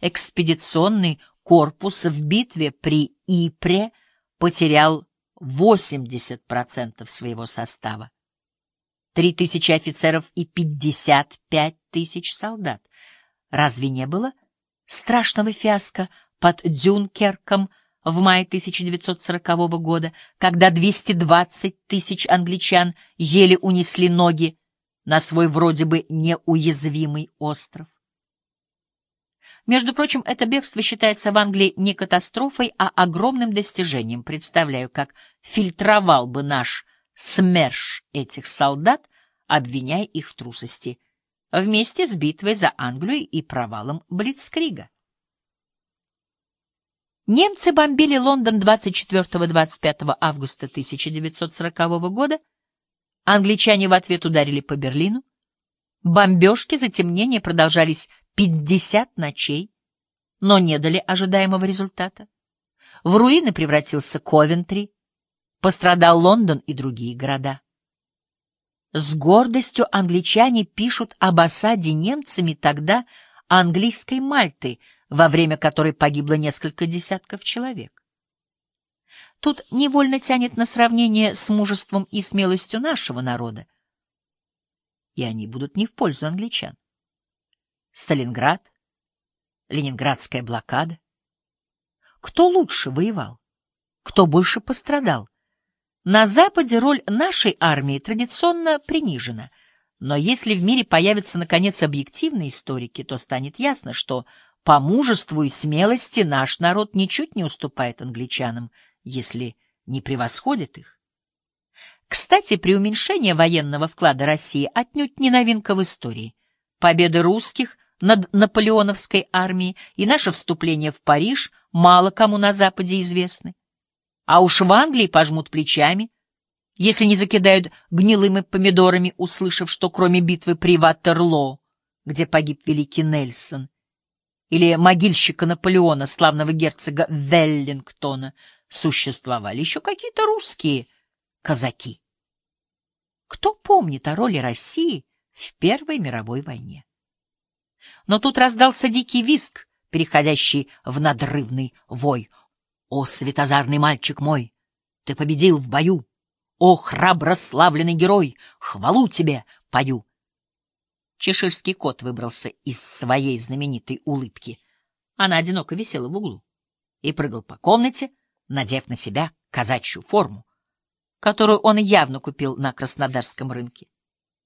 экспедиционный корпус в битве при Ипре потерял 80% своего состава. Три тысячи офицеров и 55 тысяч солдат. Разве не было страшного фиаско под Дюнкерком в мае 1940 года, когда 220 тысяч англичан еле унесли ноги на свой вроде бы неуязвимый остров? Между прочим, это бегство считается в Англии не катастрофой, а огромным достижением. Представляю, как фильтровал бы наш СМЕРШ этих солдат, обвиняя их в трусости, вместе с битвой за Англию и провалом Блицкрига. Немцы бомбили Лондон 24-25 августа 1940 года, англичане в ответ ударили по Берлину. Бомбежки затемнения продолжались 50 ночей, но не дали ожидаемого результата. В руины превратился Ковентри, пострадал Лондон и другие города. С гордостью англичане пишут об осаде немцами тогда английской Мальты, во время которой погибло несколько десятков человек. Тут невольно тянет на сравнение с мужеством и смелостью нашего народа, и они будут не в пользу англичан. Сталинград, Ленинградская блокада. Кто лучше воевал? Кто больше пострадал? На Западе роль нашей армии традиционно принижена, но если в мире появятся, наконец, объективные историки, то станет ясно, что по мужеству и смелости наш народ ничуть не уступает англичанам, если не превосходит их. Кстати, при уменьшении военного вклада России отнюдь не новинка в истории. Победы русских над наполеоновской армией и наше вступление в Париж мало кому на Западе известны. А уж в Англии пожмут плечами, если не закидают гнилыми помидорами, услышав, что кроме битвы при Ватерлоо, где погиб великий Нельсон, или могильщика Наполеона, славного герцога Веллингтона, существовали еще какие-то русские казаки. Кто помнит о роли России в Первой мировой войне? Но тут раздался дикий визг, переходящий в надрывный вой. «О, светозарный мальчик мой, ты победил в бою! О, храбро славленный герой, хвалу тебе пою!» Чеширский кот выбрался из своей знаменитой улыбки. Она одиноко висела в углу и прыгал по комнате, надев на себя казачью форму, которую он явно купил на Краснодарском рынке.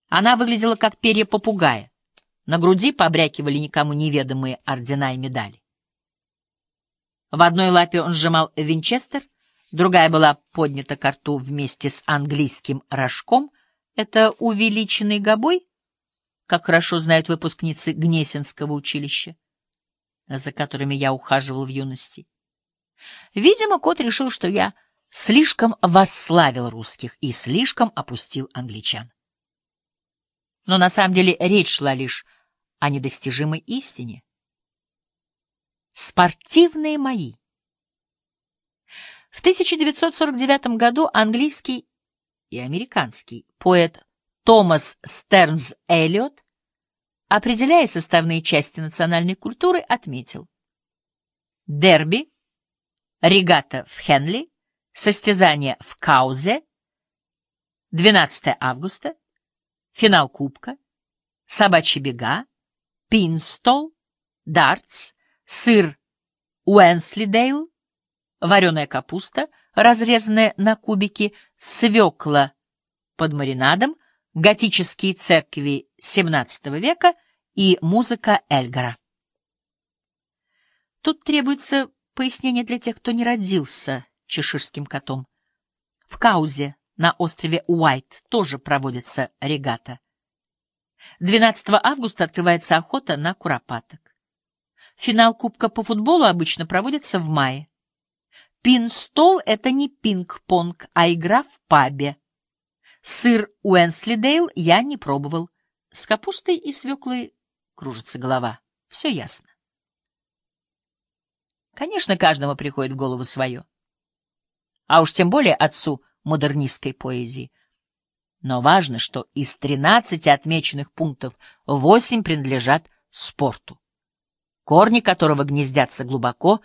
Она выглядела как перья попугая, на груди побрякивали никому неведомые ордена и медали. В одной лапе он сжимал винчестер, другая была поднята к рту вместе с английским рожком. Это увеличенный гобой, как хорошо знают выпускницы Гнесинского училища, за которыми я ухаживал в юности. Видимо, кот решил, что я слишком восславил русских и слишком опустил англичан. Но на самом деле речь шла лишь о недостижимой истине. Спортивные мои. В 1949 году английский и американский поэт Томас Стернс Эллиот, определяя составные части национальной культуры, отметил дерби, регата в Хенли, состязание в Каузе, 12 августа, финал Кубка, собачьи бега, пинстол, дартс, сыр Уэнслидейл, вареная капуста, разрезанная на кубики, свекла под маринадом, готические церкви XVII века и музыка Эльгара. Тут требуется пояснение для тех, кто не родился чеширским котом. В Каузе на острове Уайт тоже проводится регата. 12 августа открывается охота на куропаток. Финал Кубка по футболу обычно проводится в мае. Пинстол — это не пинг-понг, а игра в пабе. Сыр Уэнслидейл я не пробовал. С капустой и свеклой кружится голова. Все ясно. Конечно, каждому приходит в голову свое. А уж тем более отцу модернистской поэзии — но важно, что из 13 отмеченных пунктов 8 принадлежат спорту. корни которого гнездятся глубоко